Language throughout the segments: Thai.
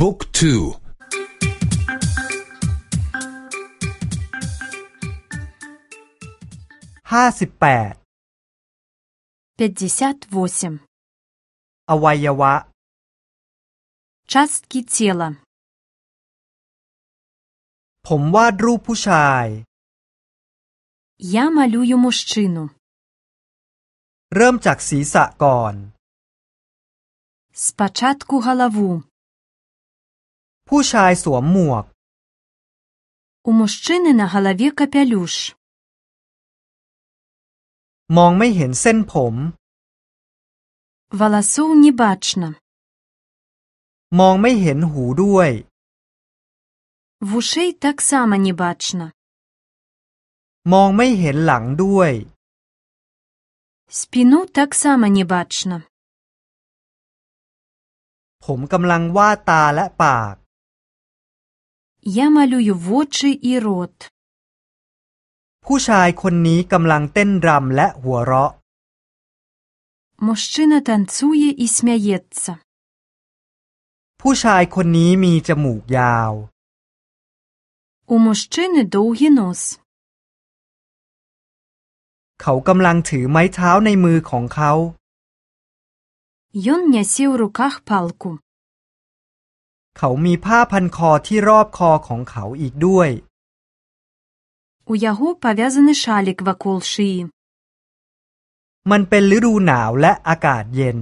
บุ๊กทูห้าสิบแปด пятьдесят восемь อวัยวะ частки тела ผมวาดรูปผู้ชาย я малюю мужчину เริ่มจากศีรษะก่อน спочатку голову ผู้ชายสวมหมวก у мужчины на голове капелюш มองไม่เห็นเส้นผม волосов не бачно มองไม่เห็นหูด้วย вушей таксама не бачно มองไม่เห็นหลังด้วย спину таксама не бачно ผมกำลังวาดตาและปาก я малюю вочы и рот ผู้ชายคนนี้กำลังเต้นรำและหัวเราะ мужчина танцуе и смеется ผู้ชายคนนี้มีจมูกยาว у мужчины довгий нос เขากำลังถือไม้เท้าในมือของเขา ён нясе ў руках палку เขามีผ้าพันคอที่รอบคอของเขาอีกด้วย у яго павязаны шалік вакол шыі มันเป็นฤดูหนาวและอากาศเย็น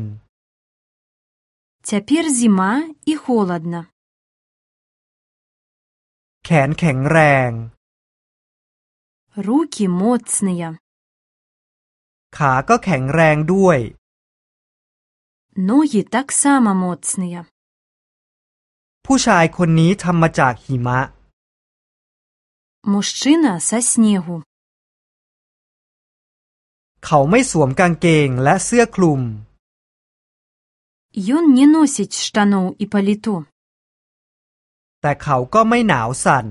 цяпер зіма і холадна แขนแข็งแรง руки моцныя ขาก็แข็งแรงด้วย ногі таксама моцныя ผู้ชายคนนี้ทำมาจากหิมะ мужчына са снегу เขาไม่สวมกางเกงและเสื้อคลุม ён не носіць штаноў і паліто แต่เขาก็ไม่หนาวสั่น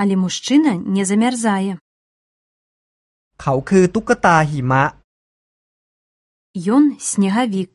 але мужчына не замярзае เขาคือตุ๊กตาหิมะ ён снегавік